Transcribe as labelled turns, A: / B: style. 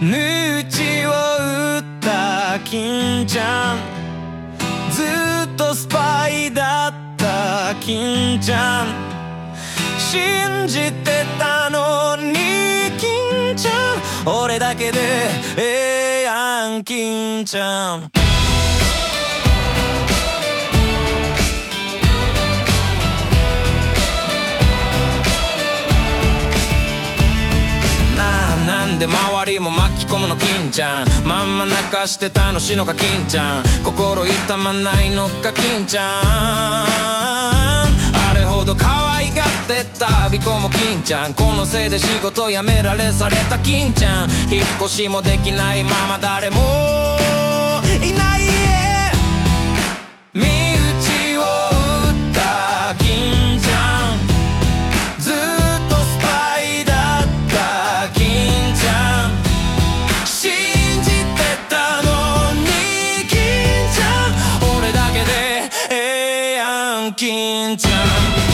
A: ヌチを打った金ちゃん。ずっとスパイだった金ちゃん。信じてたのに金ちゃん。俺だけでええやん。金ちゃん。で周りも巻き込むの金ちゃん。まんま泣かしてたのしのか金ちゃん。心痛まないのか金ちゃん。あれほど可愛がってた。びこも金ちゃん。このせいで仕事辞められされた金ちゃん。引っ越しもできないまま誰も金针。